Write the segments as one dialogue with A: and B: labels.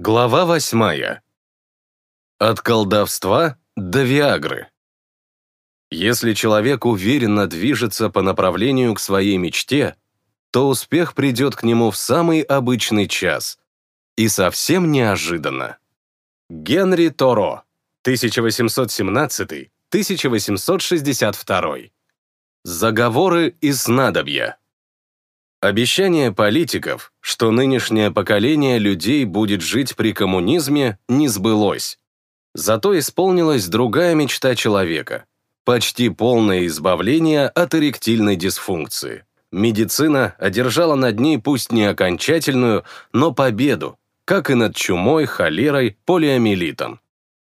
A: Глава восьмая. От колдовства до Виагры. Если человек уверенно движется по направлению к своей мечте, то успех придет к нему в самый обычный час. И совсем неожиданно. Генри Торо, 1817-1862. Заговоры и снадобья. Обещание политиков, что нынешнее поколение людей будет жить при коммунизме, не сбылось. Зато исполнилась другая мечта человека – почти полное избавление от эректильной дисфункции. Медицина одержала над ней пусть не окончательную, но победу, как и над чумой, холерой, полиомиелитом.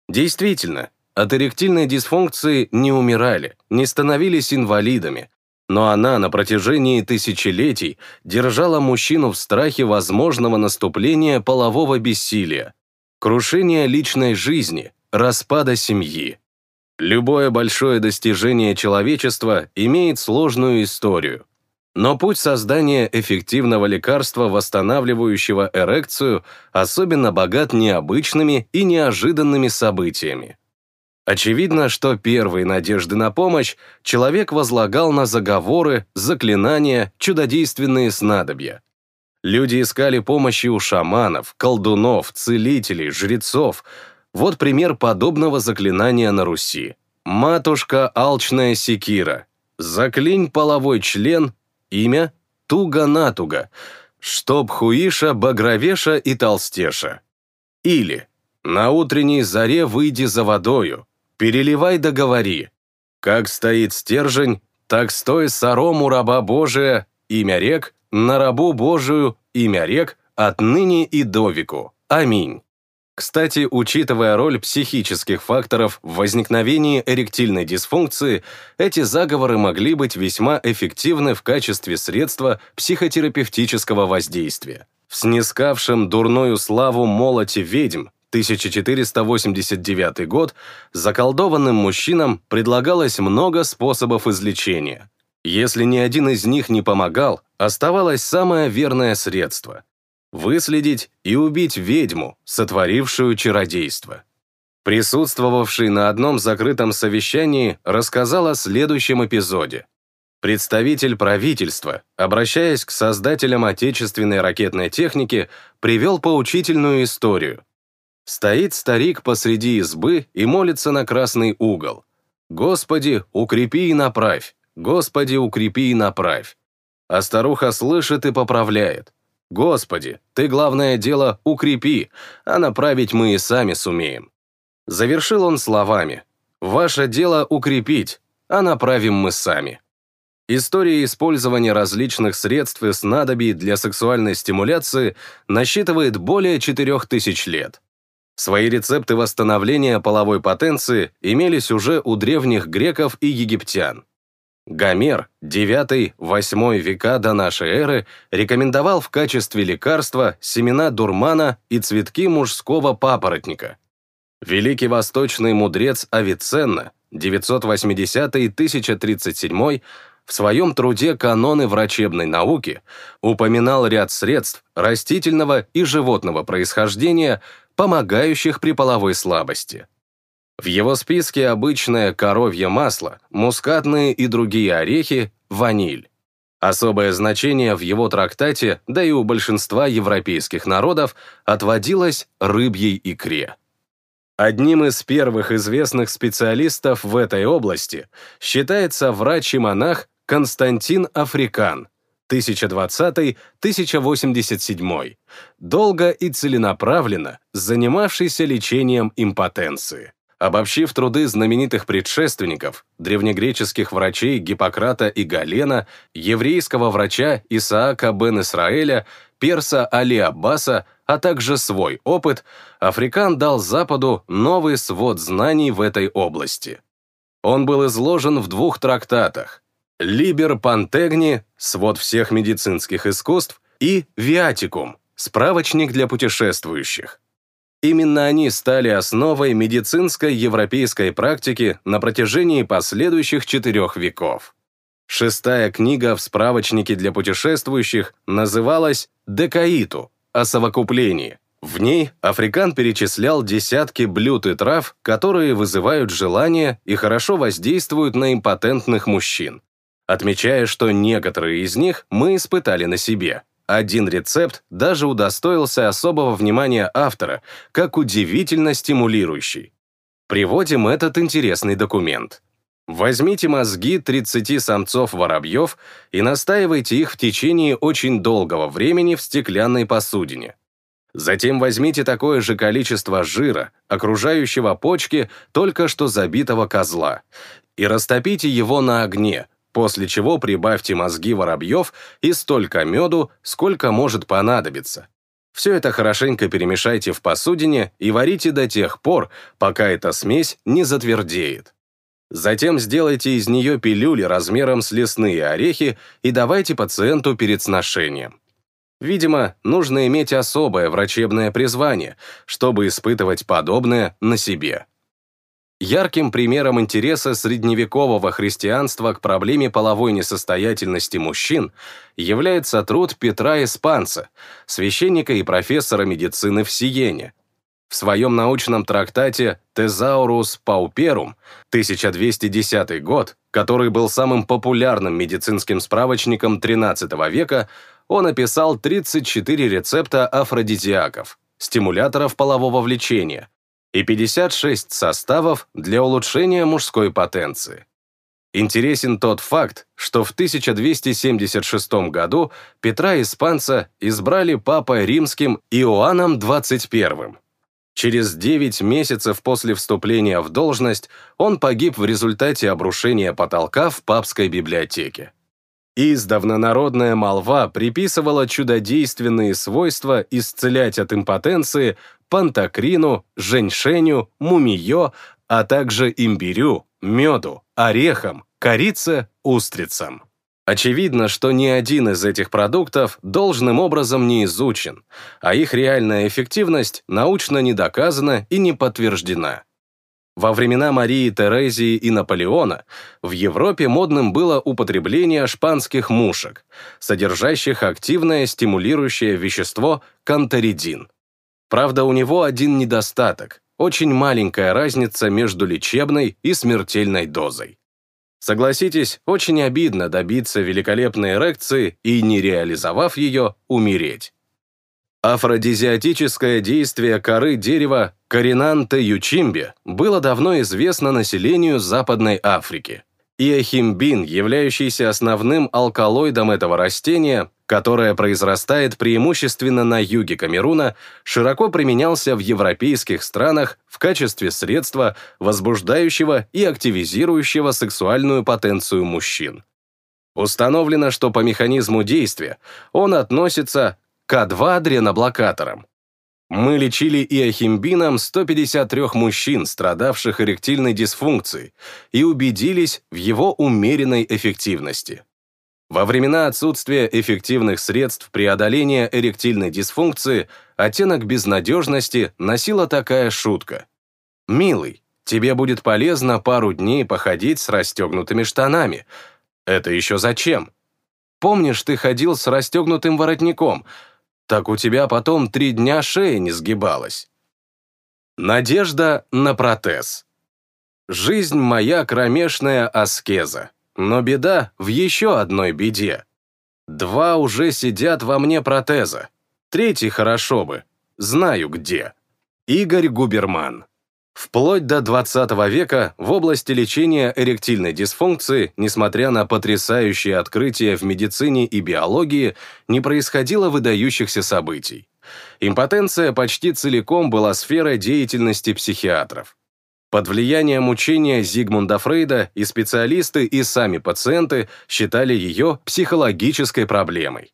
A: Действительно, от эректильной дисфункции не умирали, не становились инвалидами, но она на протяжении тысячелетий держала мужчину в страхе возможного наступления полового бессилия, крушения личной жизни, распада семьи. Любое большое достижение человечества имеет сложную историю. Но путь создания эффективного лекарства, восстанавливающего эрекцию, особенно богат необычными и неожиданными событиями. Очевидно, что первые надежды на помощь человек возлагал на заговоры, заклинания, чудодейственные снадобья. Люди искали помощи у шаманов, колдунов, целителей, жрецов. Вот пример подобного заклинания на Руси. «Матушка алчная секира», «Заклинь половой член», имя «Туга-натуга», «Чтоб хуиша, багровеша и толстеша». Или «На утренней заре выйди за водою», Переливай да говори. Как стоит стержень, так стой сорому раба Божия, имя рек, на рабу Божию, имя рек, отныне и до веку. Аминь. Кстати, учитывая роль психических факторов в возникновении эректильной дисфункции, эти заговоры могли быть весьма эффективны в качестве средства психотерапевтического воздействия. В снискавшем дурную славу молоте ведьм 1489 год, заколдованным мужчинам предлагалось много способов излечения. Если ни один из них не помогал, оставалось самое верное средство – выследить и убить ведьму, сотворившую чародейство. Присутствовавший на одном закрытом совещании рассказал о следующем эпизоде. Представитель правительства, обращаясь к создателям отечественной ракетной техники, привел поучительную историю – Стоит старик посреди избы и молится на красный угол. «Господи, укрепи и направь! Господи, укрепи и направь!» А старуха слышит и поправляет. «Господи, ты главное дело укрепи, а направить мы и сами сумеем». Завершил он словами. «Ваше дело укрепить, а направим мы сами». История использования различных средств и снадобий для сексуальной стимуляции насчитывает более 4000 лет. Свои рецепты восстановления половой потенции имелись уже у древних греков и египтян. Гомер, 9-8 века до нашей эры, рекомендовал в качестве лекарства семена дурмана и цветки мужского папоротника. Великий восточный мудрец Авиценна, 980-1037, в своем труде «Каноны врачебной науки» упоминал ряд средств растительного и животного происхождения, помогающих при половой слабости. В его списке обычное коровье масло, мускатные и другие орехи, ваниль. Особое значение в его трактате, да и у большинства европейских народов, отводилось рыбьей икре. Одним из первых известных специалистов в этой области считается врач и монах Константин Африкан, 1020-1087, долго и целенаправленно занимавшийся лечением импотенции. Обобщив труды знаменитых предшественников, древнегреческих врачей Гиппократа и Галена, еврейского врача Исаака бен Исраэля, перса Али Аббаса, а также свой опыт, Африкан дал Западу новый свод знаний в этой области. Он был изложен в двух трактатах Либер Пантегни, свод всех медицинских искусств, и Виатикум, справочник для путешествующих. Именно они стали основой медицинской европейской практики на протяжении последующих четырех веков. Шестая книга в справочнике для путешествующих называлась «Декаиту» о совокуплении, В ней Африкан перечислял десятки блюд и трав, которые вызывают желание и хорошо воздействуют на импотентных мужчин, отмечая, что некоторые из них мы испытали на себе. Один рецепт даже удостоился особого внимания автора, как удивительно стимулирующий. Приводим этот интересный документ. Возьмите мозги 30 самцов-воробьев и настаивайте их в течение очень долгого времени в стеклянной посудине. Затем возьмите такое же количество жира, окружающего почки только что забитого козла, и растопите его на огне, после чего прибавьте мозги воробьев и столько меду, сколько может понадобиться. Все это хорошенько перемешайте в посудине и варите до тех пор, пока эта смесь не затвердеет. Затем сделайте из нее пилюли размером с лесные орехи и давайте пациенту перед сношением. Видимо, нужно иметь особое врачебное призвание, чтобы испытывать подобное на себе. Ярким примером интереса средневекового христианства к проблеме половой несостоятельности мужчин является труд Петра Испанца, священника и профессора медицины в Сиене. В своем научном трактате «Тезаурус пауперум» 1210 год, который был самым популярным медицинским справочником XIII века, он описал 34 рецепта афродизиаков, стимуляторов полового влечения, и 56 составов для улучшения мужской потенции. Интересен тот факт, что в 1276 году Петра Испанца избрали папой римским Иоанном XXI. Через 9 месяцев после вступления в должность он погиб в результате обрушения потолка в папской библиотеке. Издавна народная молва приписывала чудодейственные свойства исцелять от импотенции пантокрину, женьшеню, мумиё, а также имбирю, меду, орехам, корице, устрицам. Очевидно, что ни один из этих продуктов должным образом не изучен, а их реальная эффективность научно не доказана и не подтверждена. Во времена Марии Терезии и Наполеона в Европе модным было употребление шпанских мушек, содержащих активное стимулирующее вещество канторидин. Правда, у него один недостаток – очень маленькая разница между лечебной и смертельной дозой. Согласитесь, очень обидно добиться великолепной эрекции и, не реализовав ее, умереть. Афродизиатическое действие коры дерева Коринанте ючимбе было давно известно населению Западной Африки. Иохимбин, являющийся основным алкалоидом этого растения, которое произрастает преимущественно на юге Камеруна, широко применялся в европейских странах в качестве средства, возбуждающего и активизирующего сексуальную потенцию мужчин. Установлено, что по механизму действия он относится к А2-адреноблокаторам. Мы лечили иохимбином 153 мужчин, страдавших эректильной дисфункцией, и убедились в его умеренной эффективности. Во времена отсутствия эффективных средств преодоления эректильной дисфункции оттенок безнадежности носила такая шутка. «Милый, тебе будет полезно пару дней походить с расстегнутыми штанами. Это еще зачем? Помнишь, ты ходил с расстегнутым воротником? Так у тебя потом три дня шея не сгибалась». Надежда на протез. Жизнь моя кромешная аскеза. Но беда в еще одной беде. Два уже сидят во мне протеза. Третий хорошо бы. Знаю где. Игорь Губерман. Вплоть до 20 века в области лечения эректильной дисфункции, несмотря на потрясающие открытия в медицине и биологии, не происходило выдающихся событий. Импотенция почти целиком была сферой деятельности психиатров. Под влиянием учения Зигмунда Фрейда и специалисты, и сами пациенты считали ее психологической проблемой.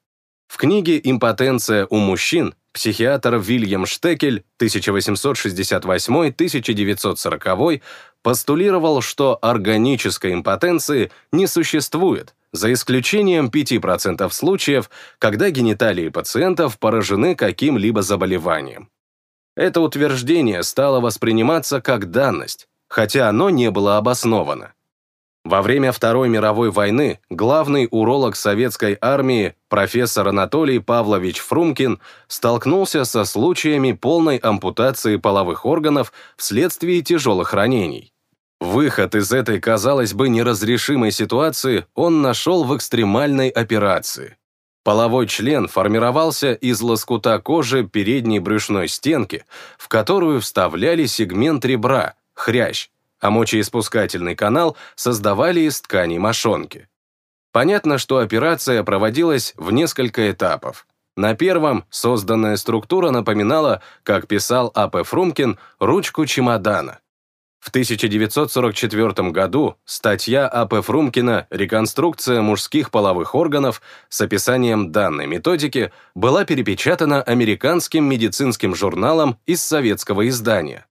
A: В книге «Импотенция у мужчин» психиатр Вильям Штекель 1868-1940 постулировал, что органической импотенции не существует, за исключением 5% случаев, когда гениталии пациентов поражены каким-либо заболеванием. Это утверждение стало восприниматься как данность, хотя оно не было обосновано. Во время Второй мировой войны главный уролог советской армии профессор Анатолий Павлович Фрумкин столкнулся со случаями полной ампутации половых органов вследствие тяжелых ранений. Выход из этой, казалось бы, неразрешимой ситуации он нашел в экстремальной операции. Половой член формировался из лоскута кожи передней брюшной стенки, в которую вставляли сегмент ребра, хрящ, а мочеиспускательный канал создавали из тканей мошонки. Понятно, что операция проводилась в несколько этапов. На первом созданная структура напоминала, как писал А.П. Фрумкин, ручку чемодана. В 1944 году статья А.П. Фрумкина «Реконструкция мужских половых органов» с описанием данной методики была перепечатана американским медицинским журналом из советского издания.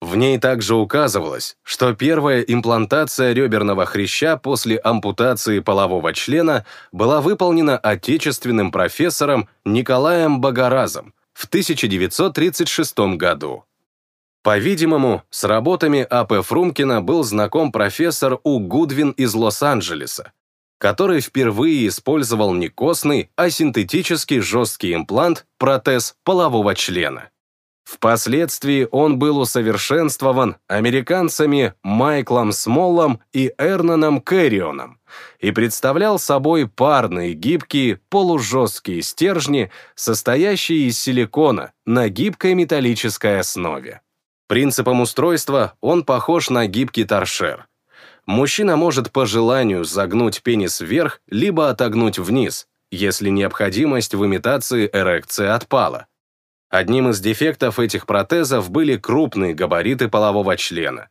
A: В ней также указывалось, что первая имплантация реберного хряща после ампутации полового члена была выполнена отечественным профессором Николаем Богоразом в 1936 году. По-видимому, с работами А.П. Фрумкина был знаком профессор У. Гудвин из Лос-Анджелеса, который впервые использовал не костный, а синтетический жесткий имплант, протез полового члена. Впоследствии он был усовершенствован американцами Майклом Смоллом и Эрноном Кэррионом и представлял собой парные гибкие полужесткие стержни, состоящие из силикона на гибкой металлической основе. Принципом устройства он похож на гибкий торшер. Мужчина может по желанию загнуть пенис вверх, либо отогнуть вниз, если необходимость в имитации эрекции отпала. Одним из дефектов этих протезов были крупные габариты полового члена.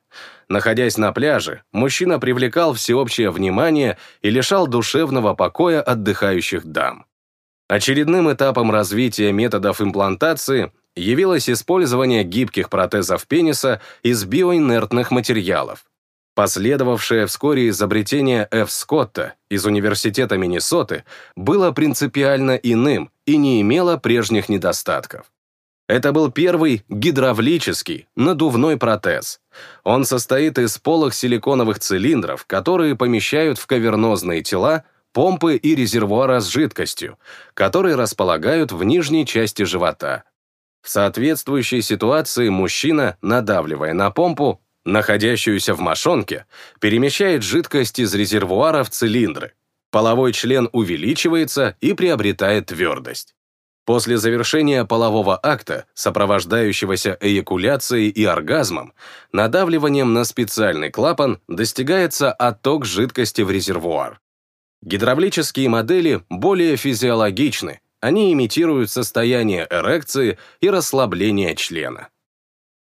A: Находясь на пляже, мужчина привлекал всеобщее внимание и лишал душевного покоя отдыхающих дам. Очередным этапом развития методов имплантации явилось использование гибких протезов пениса из биоинертных материалов. Последовавшее вскоре изобретение Ф. Скотта из Университета Миннесоты было принципиально иным и не имело прежних недостатков. Это был первый гидравлический надувной протез. Он состоит из полых силиконовых цилиндров, которые помещают в кавернозные тела помпы и резервуара с жидкостью, которые располагают в нижней части живота. В соответствующей ситуации мужчина, надавливая на помпу, находящуюся в мошонке, перемещает жидкость из резервуара в цилиндры. Половой член увеличивается и приобретает твердость. После завершения полового акта, сопровождающегося эякуляцией и оргазмом, надавливанием на специальный клапан достигается отток жидкости в резервуар. Гидравлические модели более физиологичны, они имитируют состояние эрекции и расслабления члена.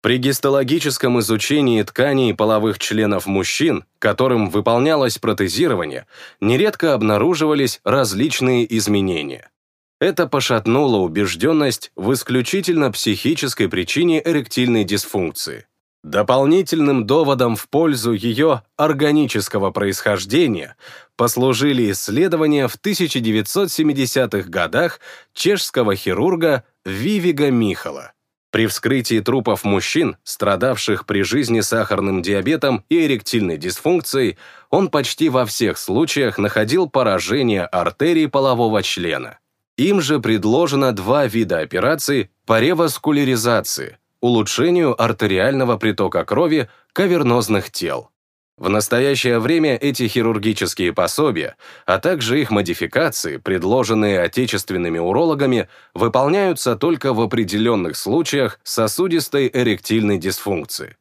A: При гистологическом изучении тканей половых членов мужчин, которым выполнялось протезирование, нередко обнаруживались различные изменения. Это пошатнуло убежденность в исключительно психической причине эректильной дисфункции. Дополнительным доводом в пользу ее органического происхождения послужили исследования в 1970-х годах чешского хирурга Вивига Михала. При вскрытии трупов мужчин, страдавших при жизни сахарным диабетом и эректильной дисфункцией, он почти во всех случаях находил поражение артерий полового члена. Им же предложено два вида операций по реваскуляризации, улучшению артериального притока крови кавернозных тел. В настоящее время эти хирургические пособия, а также их модификации, предложенные отечественными урологами, выполняются только в определенных случаях сосудистой эректильной дисфункции.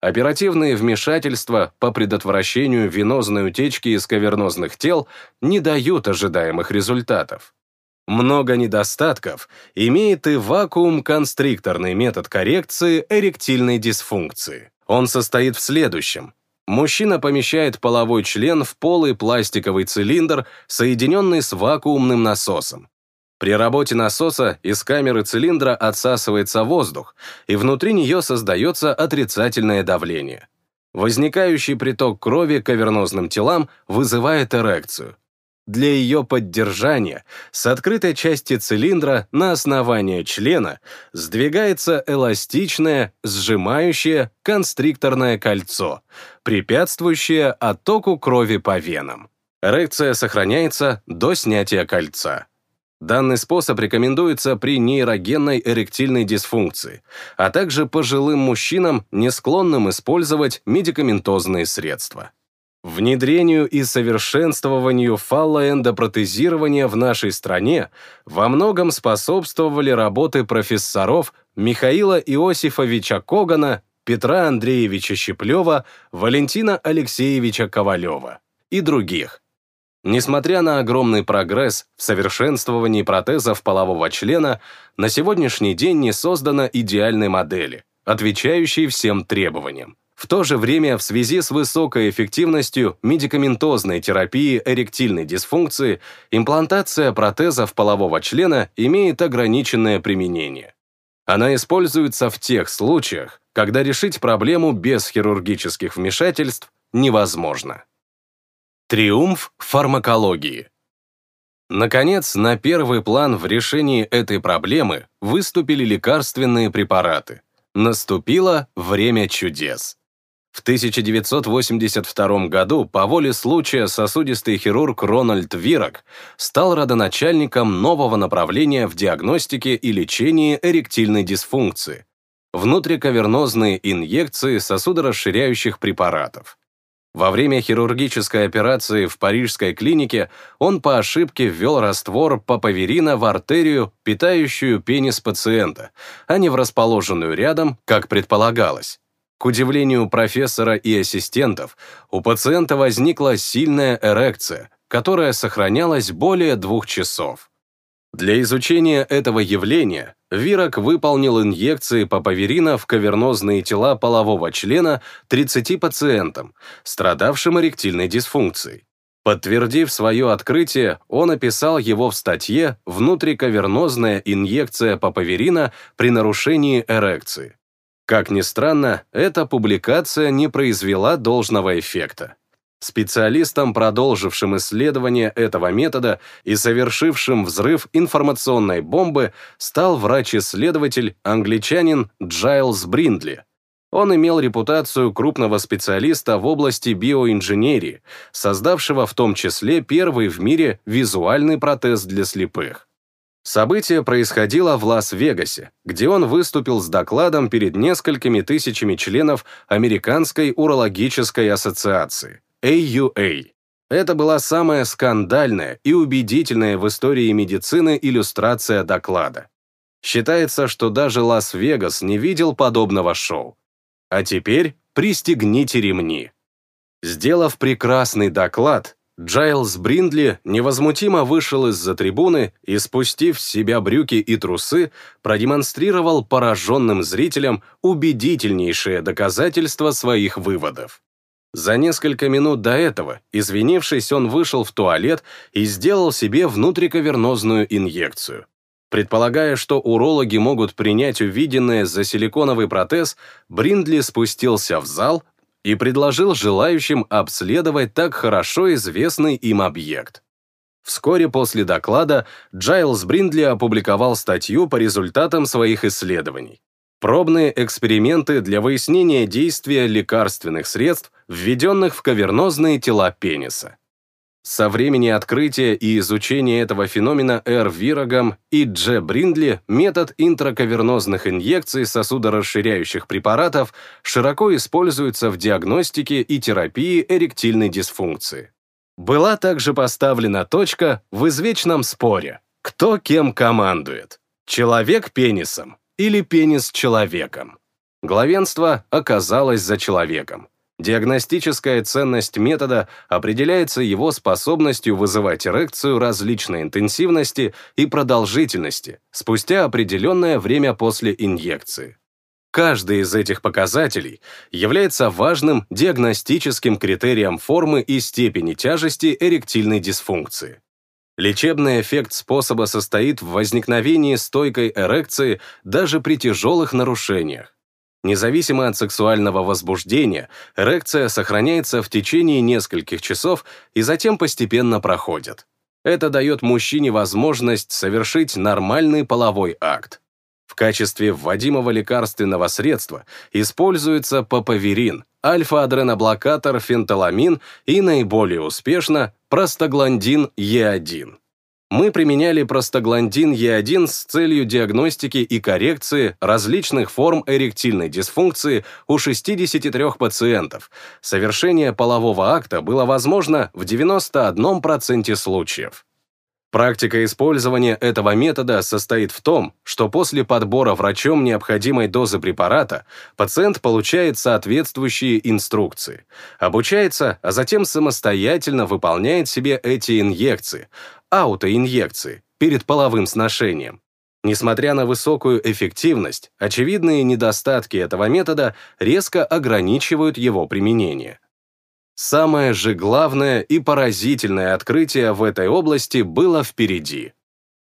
A: Оперативные вмешательства по предотвращению венозной утечки из кавернозных тел не дают ожидаемых результатов. Много недостатков имеет и вакуум-констрикторный метод коррекции эректильной дисфункции. Он состоит в следующем. Мужчина помещает половой член в полый пластиковый цилиндр, соединенный с вакуумным насосом. При работе насоса из камеры цилиндра отсасывается воздух, и внутри нее создается отрицательное давление. Возникающий приток крови к кавернозным телам вызывает эрекцию. Для ее поддержания с открытой части цилиндра на основание члена сдвигается эластичное, сжимающее констрикторное кольцо, препятствующее оттоку крови по венам. Эрекция сохраняется до снятия кольца. Данный способ рекомендуется при нейрогенной эректильной дисфункции, а также пожилым мужчинам, не склонным использовать медикаментозные средства. Внедрению и совершенствованию фаллоэндопротезирования в нашей стране во многом способствовали работы профессоров Михаила Иосифовича Когана, Петра Андреевича Щеплева, Валентина Алексеевича Ковалева и других. Несмотря на огромный прогресс в совершенствовании протезов полового члена, на сегодняшний день не создано идеальной модели, отвечающей всем требованиям. В то же время в связи с высокой эффективностью медикаментозной терапии эректильной дисфункции имплантация протезов полового члена имеет ограниченное применение. Она используется в тех случаях, когда решить проблему без хирургических вмешательств невозможно. Триумф фармакологии Наконец, на первый план в решении этой проблемы выступили лекарственные препараты. Наступило время чудес. В 1982 году по воле случая сосудистый хирург Рональд Вирок стал родоначальником нового направления в диагностике и лечении эректильной дисфункции – внутрикавернозные инъекции сосудорасширяющих препаратов. Во время хирургической операции в парижской клинике он по ошибке ввел раствор папаверина в артерию, питающую пенис пациента, а не в расположенную рядом, как предполагалось. К удивлению профессора и ассистентов, у пациента возникла сильная эрекция, которая сохранялась более двух часов. Для изучения этого явления Вирок выполнил инъекции папаверина в кавернозные тела полового члена 30 пациентам, страдавшим эректильной дисфункцией. Подтвердив свое открытие, он описал его в статье «Внутрикавернозная инъекция папаверина при нарушении эрекции». Как ни странно, эта публикация не произвела должного эффекта. Специалистом, продолжившим исследование этого метода и совершившим взрыв информационной бомбы, стал врач-исследователь, англичанин Джайлз Бриндли. Он имел репутацию крупного специалиста в области биоинженерии, создавшего в том числе первый в мире визуальный протез для слепых. Событие происходило в Лас-Вегасе, где он выступил с докладом перед несколькими тысячами членов Американской урологической ассоциации, AUA. Это была самая скандальная и убедительная в истории медицины иллюстрация доклада. Считается, что даже Лас-Вегас не видел подобного шоу. А теперь пристегните ремни. Сделав прекрасный доклад, Джайлз Бриндли невозмутимо вышел из-за трибуны и, спустив с себя брюки и трусы, продемонстрировал пораженным зрителям убедительнейшее доказательство своих выводов. За несколько минут до этого, извинившись, он вышел в туалет и сделал себе внутрикавернозную инъекцию. Предполагая, что урологи могут принять увиденное за силиконовый протез, Бриндли спустился в зал, и предложил желающим обследовать так хорошо известный им объект. Вскоре после доклада Джайлз Бриндли опубликовал статью по результатам своих исследований. Пробные эксперименты для выяснения действия лекарственных средств, введенных в кавернозные тела пениса. Со времени открытия и изучения этого феномена Р. Вирогом и Дж. Бриндли метод интракавернозных инъекций сосудорасширяющих препаратов широко используется в диагностике и терапии эректильной дисфункции. Была также поставлена точка в извечном споре, кто кем командует, человек пенисом или пенис человеком. Главенство оказалось за человеком. Диагностическая ценность метода определяется его способностью вызывать эрекцию различной интенсивности и продолжительности спустя определенное время после инъекции. Каждый из этих показателей является важным диагностическим критерием формы и степени тяжести эректильной дисфункции. Лечебный эффект способа состоит в возникновении стойкой эрекции даже при тяжелых нарушениях, Независимо от сексуального возбуждения, эрекция сохраняется в течение нескольких часов и затем постепенно проходит. Это дает мужчине возможность совершить нормальный половой акт. В качестве вводимого лекарственного средства используется папаверин, альфа-адреноблокатор фенталамин и наиболее успешно простагландин Е1. Мы применяли простагландин Е1 с целью диагностики и коррекции различных форм эректильной дисфункции у 63 пациентов. Совершение полового акта было возможно в 91% случаев. Практика использования этого метода состоит в том, что после подбора врачом необходимой дозы препарата пациент получает соответствующие инструкции, обучается, а затем самостоятельно выполняет себе эти инъекции, аутоинъекции, перед половым сношением. Несмотря на высокую эффективность, очевидные недостатки этого метода резко ограничивают его применение. Самое же главное и поразительное открытие в этой области было впереди.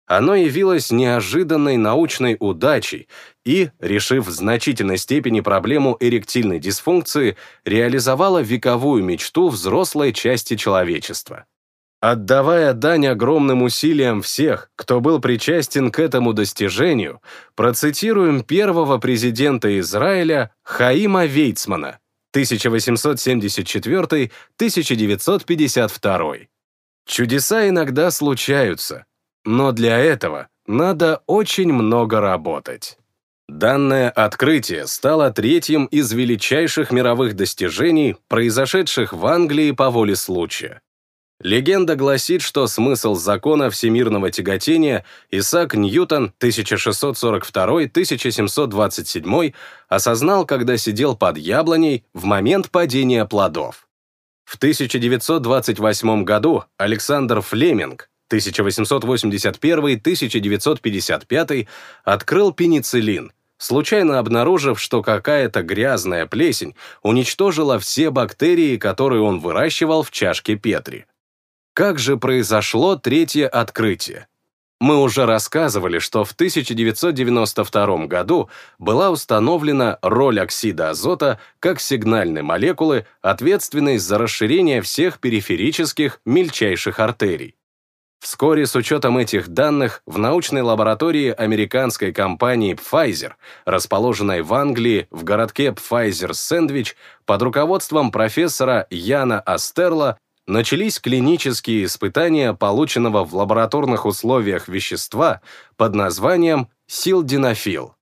A: Оно явилось неожиданной научной удачей и, решив в значительной степени проблему эректильной дисфункции, реализовало вековую мечту взрослой части человечества. Отдавая дань огромным усилиям всех, кто был причастен к этому достижению, процитируем первого президента Израиля Хаима Вейцмана, 1874-1952. Чудеса иногда случаются, но для этого надо очень много работать. Данное открытие стало третьим из величайших мировых достижений, произошедших в Англии по воле случая. Легенда гласит, что смысл закона всемирного тяготения Исаак Ньютон 1642-1727 осознал, когда сидел под яблоней в момент падения плодов. В 1928 году Александр Флеминг 1881-1955 открыл пенициллин, случайно обнаружив, что какая-то грязная плесень уничтожила все бактерии, которые он выращивал в чашке Петри. Как же произошло третье открытие? Мы уже рассказывали, что в 1992 году была установлена роль оксида азота как сигнальной молекулы, ответственной за расширение всех периферических мельчайших артерий. Вскоре с учетом этих данных в научной лаборатории американской компании Pfizer, расположенной в Англии в городке Pfizer-Сэндвич, под руководством профессора Яна Астерла начались клинические испытания полученного в лабораторных условиях вещества под названием силдинофил.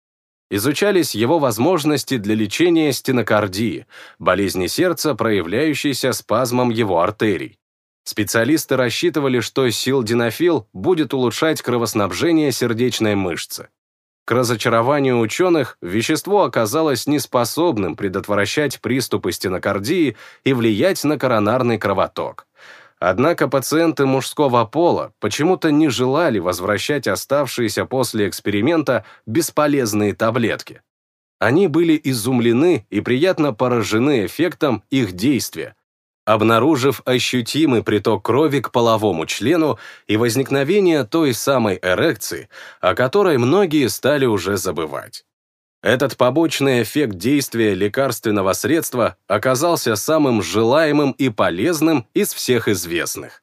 A: Изучались его возможности для лечения стенокардии, болезни сердца, проявляющейся спазмом его артерий. Специалисты рассчитывали, что силдинофил будет улучшать кровоснабжение сердечной мышцы. К разочарованию ученых, вещество оказалось неспособным предотвращать приступы стенокардии и влиять на коронарный кровоток. Однако пациенты мужского пола почему-то не желали возвращать оставшиеся после эксперимента бесполезные таблетки. Они были изумлены и приятно поражены эффектом их действия, обнаружив ощутимый приток крови к половому члену и возникновение той самой эрекции, о которой многие стали уже забывать. Этот побочный эффект действия лекарственного средства оказался самым желаемым и полезным из всех известных.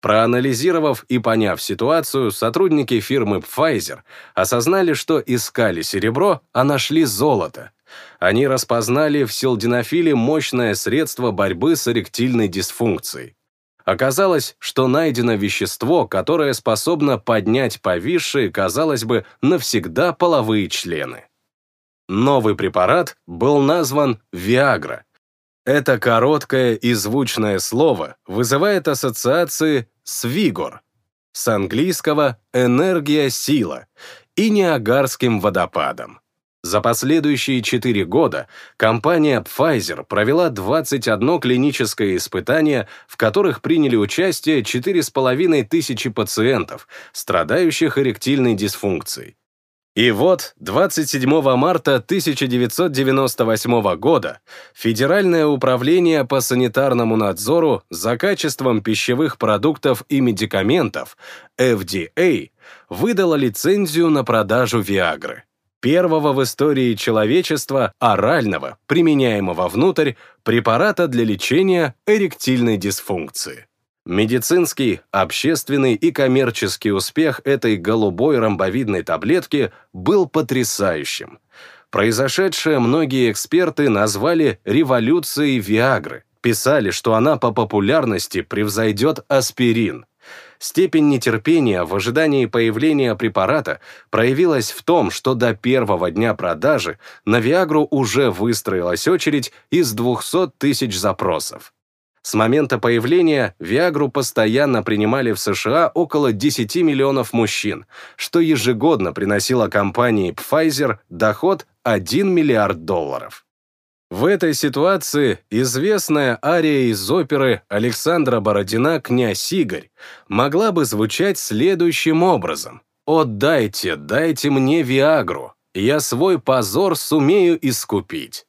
A: Проанализировав и поняв ситуацию, сотрудники фирмы Pfizer осознали, что искали серебро, а нашли золото, они распознали в силдинофиле мощное средство борьбы с эректильной дисфункцией. Оказалось, что найдено вещество, которое способно поднять повисшие, казалось бы, навсегда половые члены. Новый препарат был назван Viagra. Это короткое и звучное слово вызывает ассоциации с «вигор», с английского «энергия, сила» и неагарским водопадом. За последующие 4 года компания Pfizer провела 21 клиническое испытание, в которых приняли участие 4,5 тысячи пациентов, страдающих эректильной дисфункцией. И вот 27 марта 1998 года Федеральное управление по санитарному надзору за качеством пищевых продуктов и медикаментов, FDA, выдало лицензию на продажу Виагры первого в истории человечества орального, применяемого внутрь, препарата для лечения эректильной дисфункции. Медицинский, общественный и коммерческий успех этой голубой ромбовидной таблетки был потрясающим. Произошедшее многие эксперты назвали революцией Виагры, писали, что она по популярности превзойдет аспирин. Степень нетерпения в ожидании появления препарата проявилась в том, что до первого дня продажи на Виагру уже выстроилась очередь из 200 тысяч запросов. С момента появления Виагру постоянно принимали в США около 10 миллионов мужчин, что ежегодно приносило компании Pfizer доход 1 миллиард долларов. В этой ситуации известная ария из оперы Александра Бородина «Князь Игорь» могла бы звучать следующим образом. «Отдайте, дайте мне Виагру, я свой позор сумею искупить».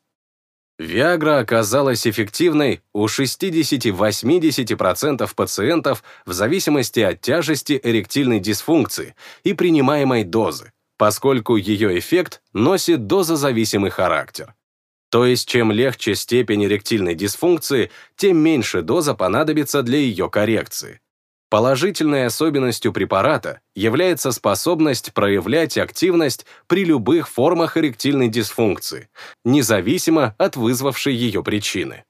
A: Виагра оказалась эффективной у 60-80% пациентов в зависимости от тяжести эректильной дисфункции и принимаемой дозы, поскольку ее эффект носит дозозависимый характер. То есть, чем легче степень эректильной дисфункции, тем меньше доза понадобится для ее коррекции. Положительной особенностью препарата является способность проявлять активность при любых формах эректильной дисфункции, независимо от вызвавшей ее причины.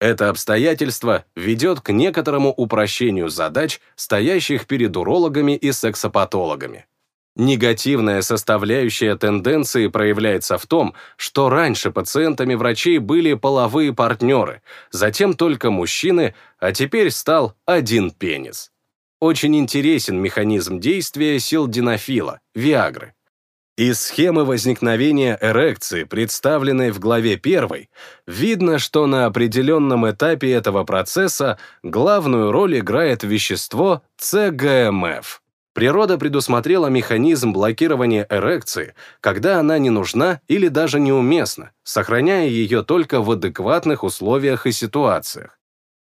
A: Это обстоятельство ведет к некоторому упрощению задач, стоящих перед урологами и сексопатологами. Негативная составляющая тенденции проявляется в том, что раньше пациентами врачей были половые партнеры, затем только мужчины, а теперь стал один пенис. Очень интересен механизм действия силдинофила, Виагры. Из схемы возникновения эрекции, представленной в главе 1, видно, что на определенном этапе этого процесса главную роль играет вещество ЦГМФ. Природа предусмотрела механизм блокирования эрекции, когда она не нужна или даже неуместна, сохраняя ее только в адекватных условиях и ситуациях.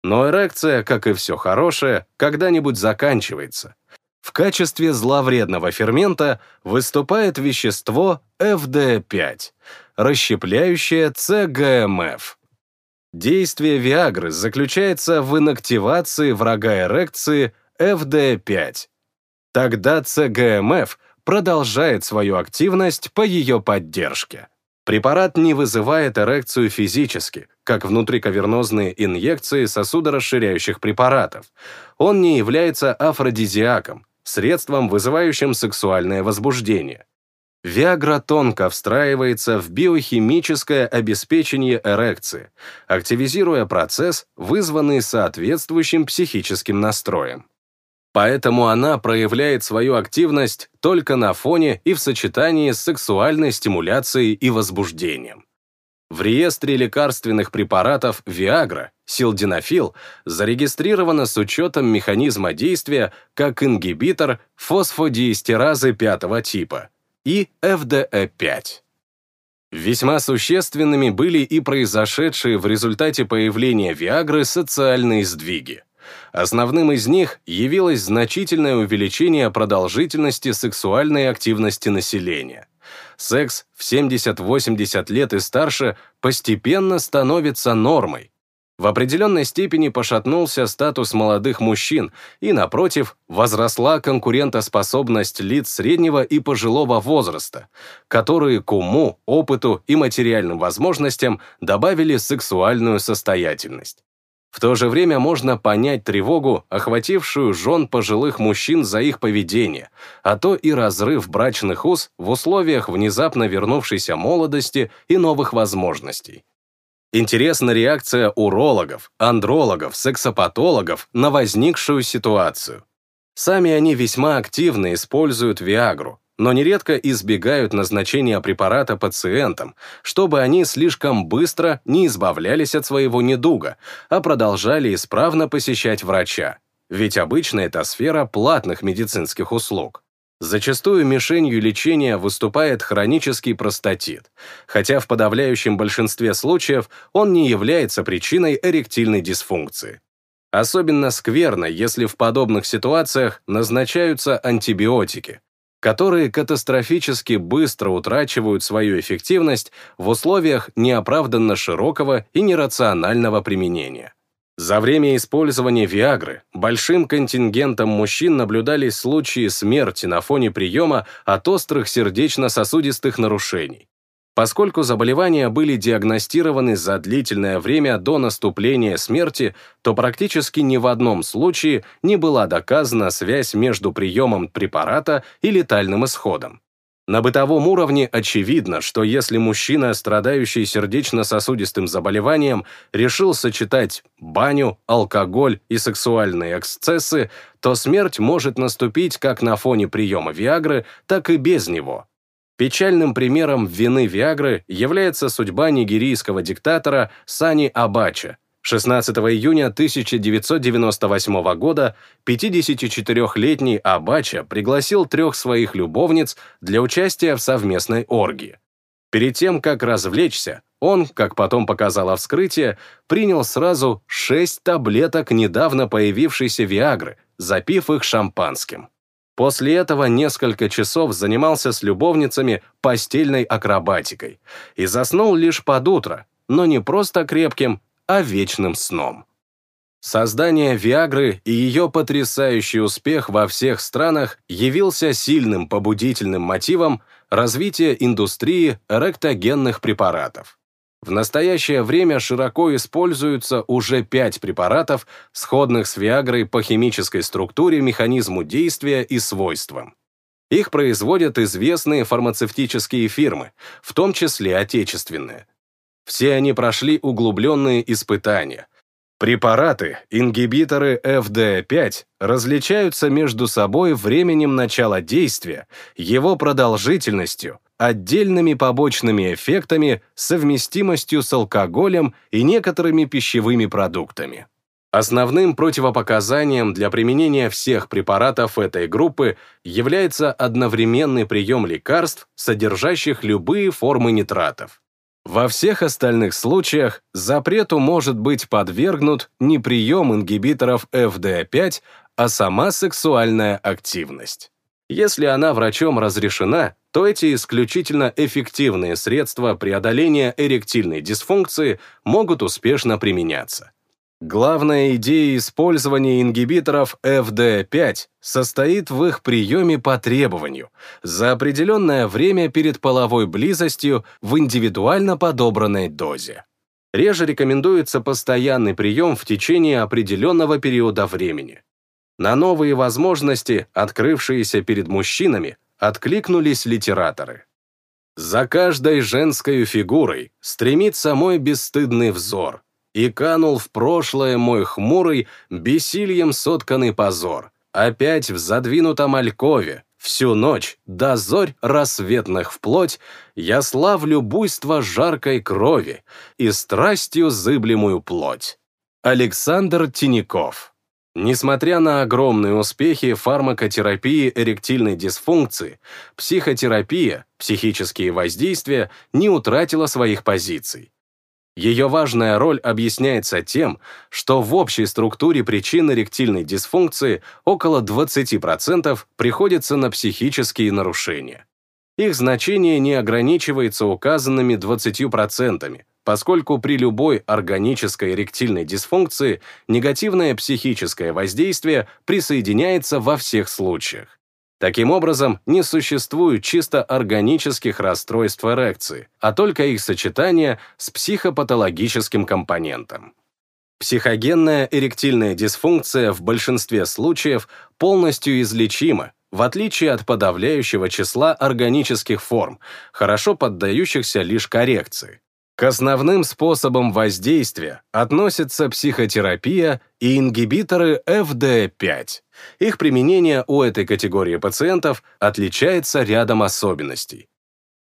A: Но эрекция, как и все хорошее, когда-нибудь заканчивается. В качестве зловредного фермента выступает вещество FD5, расщепляющее ЦГМФ. Действие Виагры заключается в инактивации врага эрекции FD5, Тогда ЦГМФ продолжает свою активность по ее поддержке. Препарат не вызывает эрекцию физически, как внутрикавернозные инъекции сосудорасширяющих препаратов. Он не является афродизиаком, средством, вызывающим сексуальное возбуждение. Виагра тонко встраивается в биохимическое обеспечение эрекции, активизируя процесс, вызванный соответствующим психическим настроем. Поэтому она проявляет свою активность только на фоне и в сочетании с сексуальной стимуляцией и возбуждением. В реестре лекарственных препаратов Viagra силдинофил зарегистрировано с учетом механизма действия как ингибитор фосфодиэстеразы пятого типа и FDE5. Весьма существенными были и произошедшие в результате появления Виагры социальные сдвиги. Основным из них явилось значительное увеличение продолжительности сексуальной активности населения. Секс в 70-80 лет и старше постепенно становится нормой. В определенной степени пошатнулся статус молодых мужчин, и, напротив, возросла конкурентоспособность лиц среднего и пожилого возраста, которые к уму, опыту и материальным возможностям добавили сексуальную состоятельность. В то же время можно понять тревогу, охватившую жен пожилых мужчин за их поведение, а то и разрыв брачных уз в условиях внезапно вернувшейся молодости и новых возможностей. Интересна реакция урологов, андрологов, сексопатологов на возникшую ситуацию. Сами они весьма активно используют Виагру, но нередко избегают назначения препарата пациентам, чтобы они слишком быстро не избавлялись от своего недуга, а продолжали исправно посещать врача. Ведь обычно это сфера платных медицинских услуг. Зачастую мишенью лечения выступает хронический простатит, хотя в подавляющем большинстве случаев он не является причиной эректильной дисфункции. Особенно скверно, если в подобных ситуациях назначаются антибиотики, которые катастрофически быстро утрачивают свою эффективность в условиях неоправданно широкого и нерационального применения. За время использования Виагры большим контингентом мужчин наблюдались случаи смерти на фоне приема от острых сердечно-сосудистых нарушений. Поскольку заболевания были диагностированы за длительное время до наступления смерти, то практически ни в одном случае не была доказана связь между приемом препарата и летальным исходом. На бытовом уровне очевидно, что если мужчина, страдающий сердечно-сосудистым заболеванием, решил сочетать баню, алкоголь и сексуальные эксцессы, то смерть может наступить как на фоне приема Виагры, так и без него. Печальным примером вины Виагры является судьба нигерийского диктатора Сани Абача, 16 июня 1998 года 54-летний Абача пригласил трех своих любовниц для участия в совместной оргии. Перед тем, как развлечься, он, как потом показало вскрытие, принял сразу шесть таблеток недавно появившейся Виагры, запив их шампанским. После этого несколько часов занимался с любовницами постельной акробатикой и заснул лишь под утро, но не просто крепким, а вечным сном. Создание Виагры и ее потрясающий успех во всех странах явился сильным побудительным мотивом развития индустрии эректогенных препаратов. В настоящее время широко используются уже пять препаратов, сходных с Виагрой по химической структуре, механизму действия и свойствам. Их производят известные фармацевтические фирмы, в том числе отечественные. Все они прошли углубленные испытания. Препараты, ингибиторы FD5, различаются между собой временем начала действия, его продолжительностью, отдельными побочными эффектами, совместимостью с алкоголем и некоторыми пищевыми продуктами. Основным противопоказанием для применения всех препаратов этой группы является одновременный прием лекарств, содержащих любые формы нитратов. Во всех остальных случаях запрету может быть подвергнут не прием ингибиторов FD5, а сама сексуальная активность. Если она врачом разрешена, то эти исключительно эффективные средства преодоления эректильной дисфункции могут успешно применяться. Главная идея использования ингибиторов FD5 состоит в их приеме по требованию за определенное время перед половой близостью в индивидуально подобранной дозе. Реже рекомендуется постоянный прием в течение определенного периода времени. На новые возможности, открывшиеся перед мужчинами, откликнулись литераторы. За каждой женской фигурой стремится мой бесстыдный взор — и канул в прошлое мой хмурый, бессильем сотканный позор. Опять в задвинутом алькове, всю ночь, до зорь рассветных вплоть, я славлю буйство жаркой крови и страстью зыблемую плоть. Александр Тиняков Несмотря на огромные успехи фармакотерапии эректильной дисфункции, психотерапия, психические воздействия не утратила своих позиций. Ее важная роль объясняется тем, что в общей структуре причин эректильной дисфункции около 20% приходится на психические нарушения. Их значение не ограничивается указанными 20%, поскольку при любой органической эректильной дисфункции негативное психическое воздействие присоединяется во всех случаях. Таким образом, не существует чисто органических расстройств эрекции, а только их сочетание с психопатологическим компонентом. Психогенная эректильная дисфункция в большинстве случаев полностью излечима, в отличие от подавляющего числа органических форм, хорошо поддающихся лишь коррекции. К основным способам воздействия относятся психотерапия и ингибиторы FD5. Их применение у этой категории пациентов отличается рядом особенностей.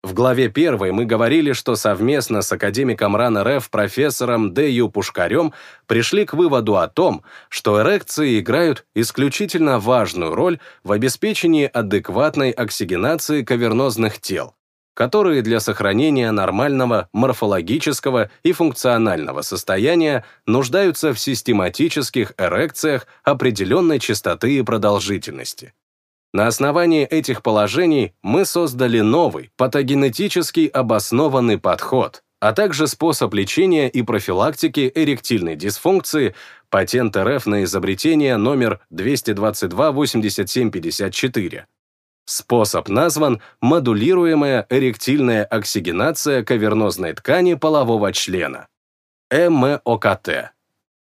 A: В главе 1 мы говорили, что совместно с академиком РАН РФ профессором Д.Ю. Пушкарем пришли к выводу о том, что эрекции играют исключительно важную роль в обеспечении адекватной оксигенации кавернозных тел, которые для сохранения нормального морфологического и функционального состояния нуждаются в систематических эрекциях определенной частоты и продолжительности. На основании этих положений мы создали новый, патогенетически обоснованный подход, а также способ лечения и профилактики эректильной дисфункции, патент РФ на изобретение номер 222-8754. Способ назван модулируемая эректильная оксигенация кавернозной ткани полового члена. МОКТ.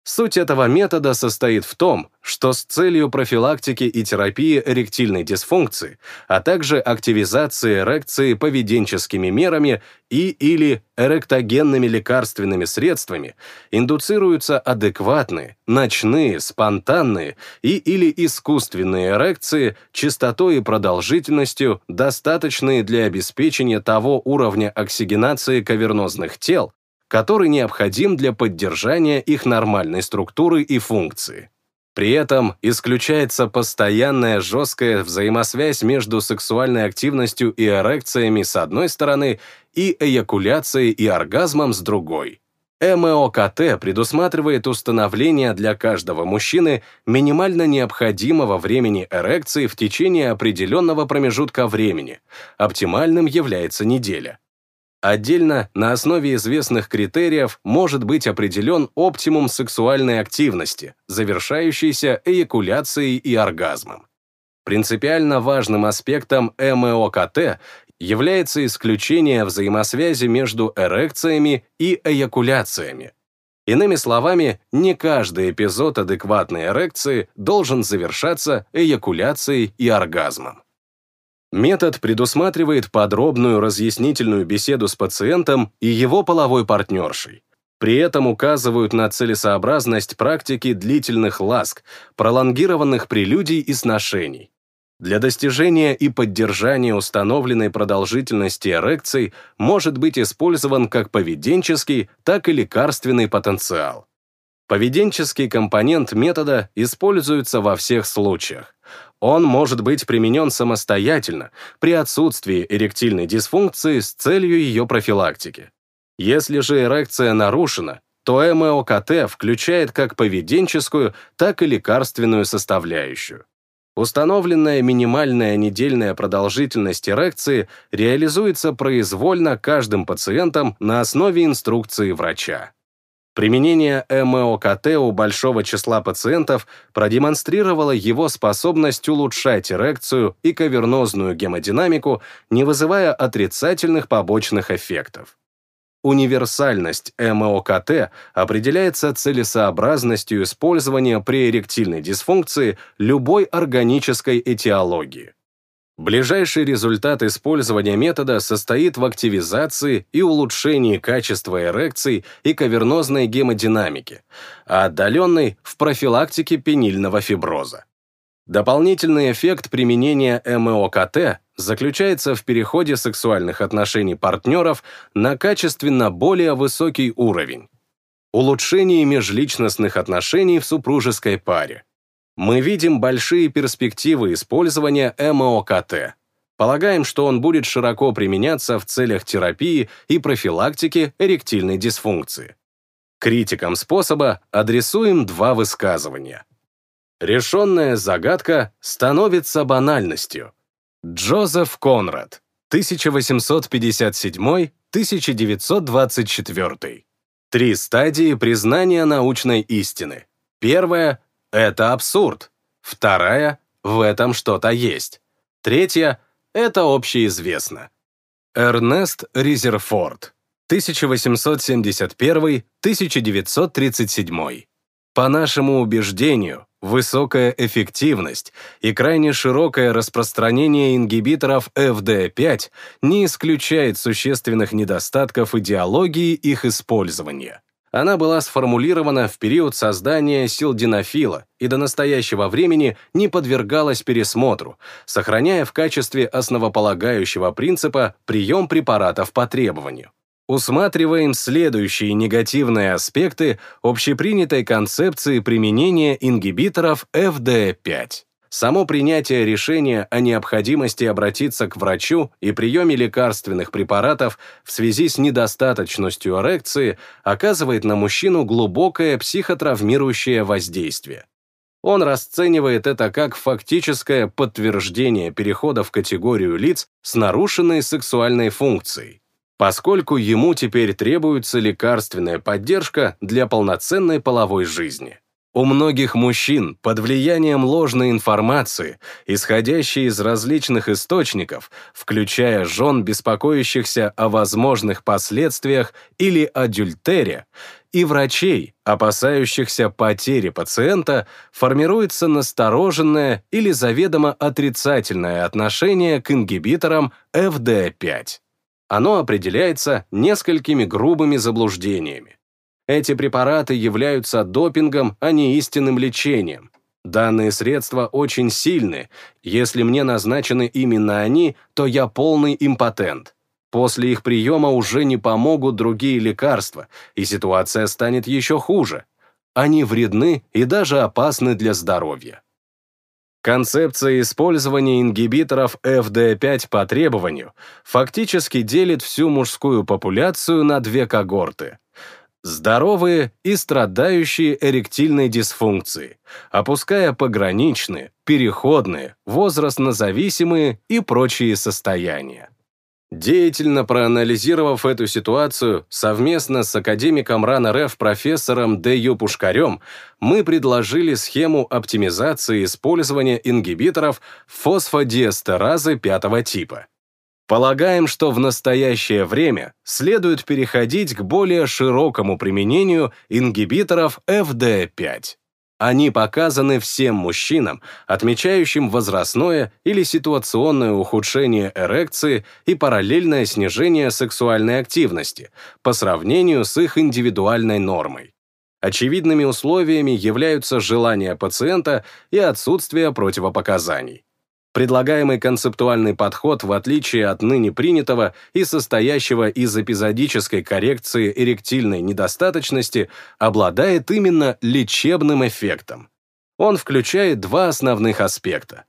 A: Суть этого метода состоит в том, что с целью профилактики и терапии эректильной дисфункции, а также активизации эрекции поведенческими мерами и или эректогенными лекарственными средствами индуцируются адекватные, ночные, спонтанные и или искусственные эрекции частотой и продолжительностью, достаточные для обеспечения того уровня оксигенации кавернозных тел, который необходим для поддержания их нормальной структуры и функции. При этом исключается постоянная жесткая взаимосвязь между сексуальной активностью и эрекциями с одной стороны и эякуляцией и оргазмом с другой. МОКТ предусматривает установление для каждого мужчины минимально необходимого времени эрекции в течение определенного промежутка времени. Оптимальным является неделя. Отдельно, на основе известных критериев, может быть определен оптимум сексуальной активности, завершающийся эякуляцией и оргазмом. Принципиально важным аспектом МОКТ является исключение взаимосвязи между эрекциями и эякуляциями. Иными словами, не каждый эпизод адекватной эрекции должен завершаться эякуляцией и оргазмом. Метод предусматривает подробную разъяснительную беседу с пациентом и его половой партнершей. При этом указывают на целесообразность практики длительных ласк, пролонгированных прелюдий и сношений. Для достижения и поддержания установленной продолжительности эрекций может быть использован как поведенческий, так и лекарственный потенциал. Поведенческий компонент метода используется во всех случаях. Он может быть применен самостоятельно при отсутствии эректильной дисфункции с целью ее профилактики. Если же эрекция нарушена, то МОКТ включает как поведенческую, так и лекарственную составляющую. Установленная минимальная недельная продолжительность эрекции реализуется произвольно каждым пациентом на основе инструкции врача. Применение МОКТ у большого числа пациентов продемонстрировало его способность улучшать эрекцию и кавернозную гемодинамику, не вызывая отрицательных побочных эффектов. Универсальность МОКТ определяется целесообразностью использования при эректильной дисфункции любой органической этиологии. Ближайший результат использования метода состоит в активизации и улучшении качества эрекций и кавернозной гемодинамики, а отдаленный — в профилактике пенильного фиброза. Дополнительный эффект применения МОКТ заключается в переходе сексуальных отношений партнеров на качественно более высокий уровень. Улучшение межличностных отношений в супружеской паре, мы видим большие перспективы использования МОКТ. Полагаем, что он будет широко применяться в целях терапии и профилактики эректильной дисфункции. Критикам способа адресуем два высказывания. Решенная загадка становится банальностью. Джозеф Конрад, 1857-1924. Три стадии признания научной истины. Первая это абсурд. Вторая — в этом что-то есть. Третья — это общеизвестно. Эрнест Ризерфорд, 1871-1937. По нашему убеждению, высокая эффективность и крайне широкое распространение ингибиторов FD5 не исключает существенных недостатков идеологии их использования. Она была сформулирована в период создания силденофила и до настоящего времени не подвергалась пересмотру, сохраняя в качестве основополагающего принципа прием препаратов по требованию. Усматриваем следующие негативные аспекты общепринятой концепции применения ингибиторов FD5. Само принятие решения о необходимости обратиться к врачу и приеме лекарственных препаратов в связи с недостаточностью эрекции оказывает на мужчину глубокое психотравмирующее воздействие. Он расценивает это как фактическое подтверждение перехода в категорию лиц с нарушенной сексуальной функцией. поскольку ему теперь требуется лекарственная поддержка для полноценной половой жизни. У многих мужчин под влиянием ложной информации, исходящей из различных источников, включая жен, беспокоящихся о возможных последствиях или адюльтере, и врачей, опасающихся потери пациента, формируется настороженное или заведомо отрицательное отношение к ингибиторам FD5. Оно определяется несколькими грубыми заблуждениями. Эти препараты являются допингом, а не истинным лечением. Данные средства очень сильны. Если мне назначены именно они, то я полный импотент. После их приема уже не помогут другие лекарства, и ситуация станет еще хуже. Они вредны и даже опасны для здоровья. Концепция использования ингибиторов FD5 по требованию фактически делит всю мужскую популяцию на две когорты здоровые и страдающие эректильной дисфункцией, опуская пограничные, переходные, возрастно-зависимые и прочие состояния. Деятельно проанализировав эту ситуацию, совместно с академиком РАН РФ профессором Д. Ю. Пушкарем, мы предложили схему оптимизации использования ингибиторов фосфодиэстеразы пятого типа. Полагаем, что в настоящее время следует переходить к более широкому применению ингибиторов FD5. Они показаны всем мужчинам, отмечающим возрастное или ситуационное ухудшение эрекции и параллельное снижение сексуальной активности по сравнению с их индивидуальной нормой. Очевидными условиями являются желание пациента и отсутствие противопоказаний. Предлагаемый концептуальный подход, в отличие от ныне принятого и состоящего из эпизодической коррекции эректильной недостаточности, обладает именно лечебным эффектом. Он включает два основных аспекта.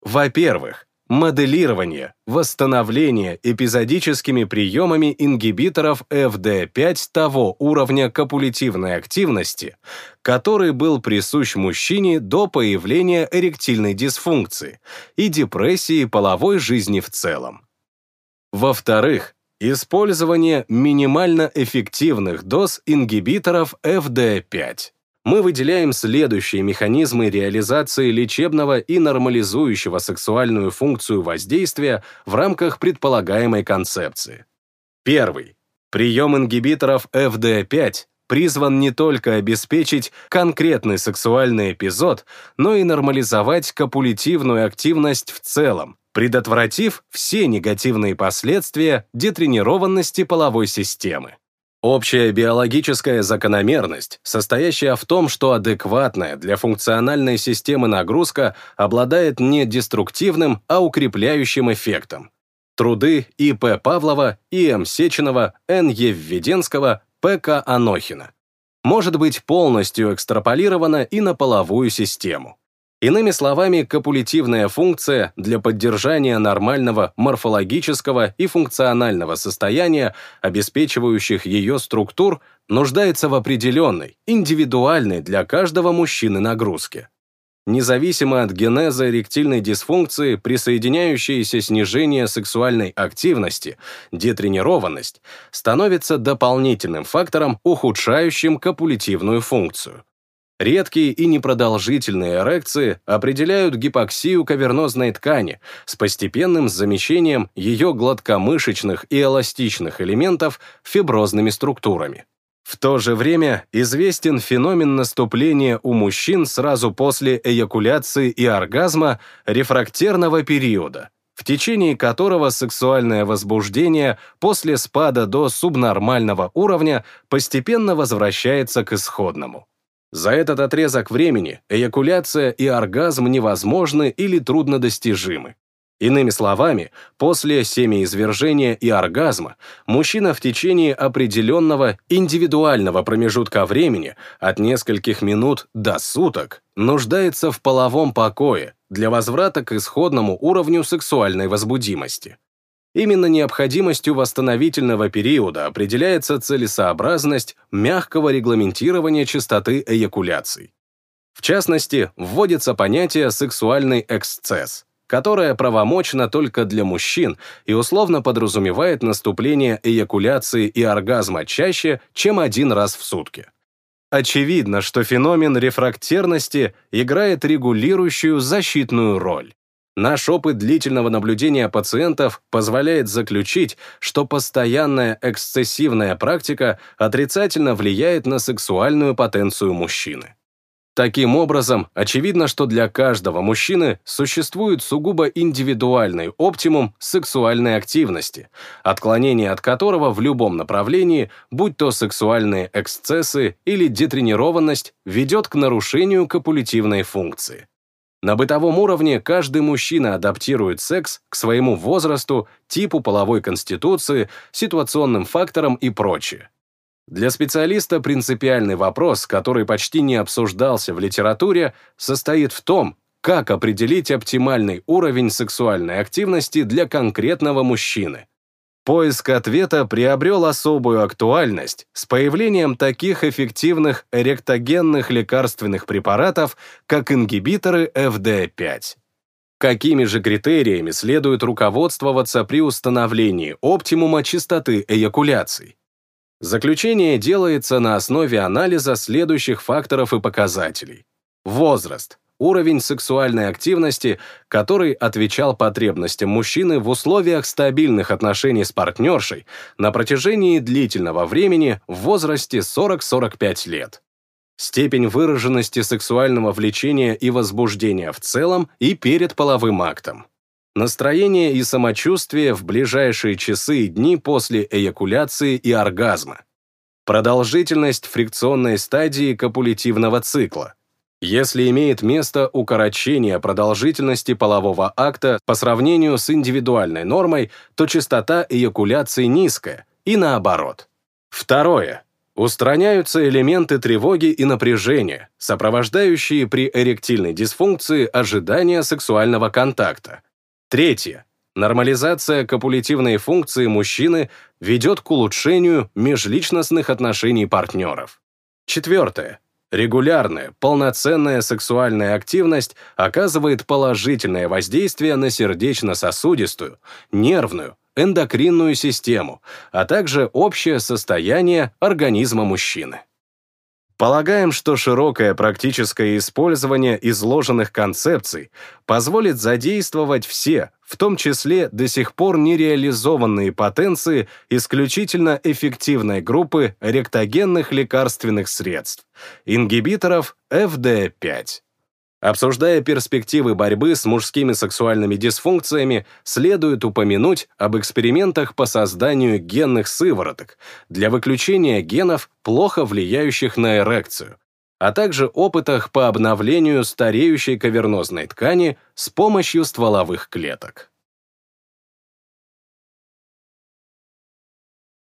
A: Во-первых, моделирование, восстановление эпизодическими приемами ингибиторов FD5 того уровня копулятивной активности, который был присущ мужчине до появления эректильной дисфункции и депрессии половой жизни в целом. Во-вторых, использование минимально эффективных доз ингибиторов FD5 мы выделяем следующие механизмы реализации лечебного и нормализующего сексуальную функцию воздействия в рамках предполагаемой концепции. Первый. Прием ингибиторов FD5 призван не только обеспечить конкретный сексуальный эпизод, но и нормализовать копулятивную активность в целом, предотвратив все негативные последствия детренированности половой системы. Общая биологическая закономерность, состоящая в том, что адекватная для функциональной системы нагрузка обладает не деструктивным, а укрепляющим эффектом. Труды И.П. Павлова, И.М. Сеченова, Н. Евведенского, П.К. Анохина. Может быть полностью экстраполирована и на половую систему. Иными словами, копулятивная функция для поддержания нормального морфологического и функционального состояния, обеспечивающих ее структур, нуждается в определенной, индивидуальной для каждого мужчины нагрузке. Независимо от генеза эректильной дисфункции, присоединяющееся снижение сексуальной активности, детренированность, становится дополнительным фактором, ухудшающим копулятивную функцию. Редкие и непродолжительные эрекции определяют гипоксию кавернозной ткани с постепенным замещением ее гладкомышечных и эластичных элементов фиброзными структурами. В то же время известен феномен наступления у мужчин сразу после эякуляции и оргазма рефрактерного периода, в течение которого сексуальное возбуждение после спада до субнормального уровня постепенно возвращается к исходному. За этот отрезок времени эякуляция и оргазм невозможны или труднодостижимы. Иными словами, после семяизвержения и оргазма мужчина в течение определенного индивидуального промежутка времени от нескольких минут до суток нуждается в половом покое для возврата к исходному уровню сексуальной возбудимости. Именно необходимостью восстановительного периода определяется целесообразность мягкого регламентирования частоты эякуляций. В частности, вводится понятие «сексуальный эксцесс», которая правомочна только для мужчин и условно подразумевает наступление эякуляции и оргазма чаще, чем один раз в сутки. Очевидно, что феномен рефрактерности играет регулирующую защитную роль. Наш опыт длительного наблюдения пациентов позволяет заключить, что постоянная эксцессивная практика отрицательно влияет на сексуальную потенцию мужчины. Таким образом, очевидно, что для каждого мужчины существует сугубо индивидуальный оптимум сексуальной активности, отклонение от которого в любом направлении, будь то сексуальные эксцессы или детренированность, ведет к нарушению копулятивной функции. На бытовом уровне каждый мужчина адаптирует секс к своему возрасту, типу половой конституции, ситуационным факторам и прочее. Для специалиста принципиальный вопрос, который почти не обсуждался в литературе, состоит в том, как определить оптимальный уровень сексуальной активности для конкретного мужчины. Поиск ответа приобрел особую актуальность с появлением таких эффективных эректогенных лекарственных препаратов, как ингибиторы FD5. Какими же критериями следует руководствоваться при установлении оптимума частоты эякуляций? Заключение делается на основе анализа следующих факторов и показателей. Возраст, уровень сексуальной активности, который отвечал потребностям мужчины в условиях стабильных отношений с партнершей на протяжении длительного времени в возрасте 40-45 лет. Степень выраженности сексуального влечения и возбуждения в целом и перед половым актом. Настроение и самочувствие в ближайшие часы и дни после эякуляции и оргазма. Продолжительность фрикционной стадии копулятивного цикла. Если имеет место укорочение продолжительности полового акта по сравнению с индивидуальной нормой, то частота эякуляции низкая, и наоборот. Второе. Устраняются элементы тревоги и напряжения, сопровождающие при эректильной дисфункции ожидания сексуального контакта. Третье. Нормализация копулятивной функции мужчины ведет к улучшению межличностных отношений партнеров. Четвертое. Регулярная, полноценная сексуальная активность оказывает положительное воздействие на сердечно-сосудистую, нервную, эндокринную систему, а также общее состояние организма мужчины. Полагаем, что широкое практическое использование изложенных концепций позволит задействовать все, в том числе до сих пор нереализованные потенции исключительно эффективной группы ректогенных лекарственных средств, ингибиторов FD5. Обсуждая перспективы борьбы с мужскими сексуальными дисфункциями, следует упомянуть об экспериментах по созданию генных сывороток для выключения генов, плохо влияющих на эрекцию, а также опытах по обновлению стареющей кавернозной ткани с помощью стволовых клеток.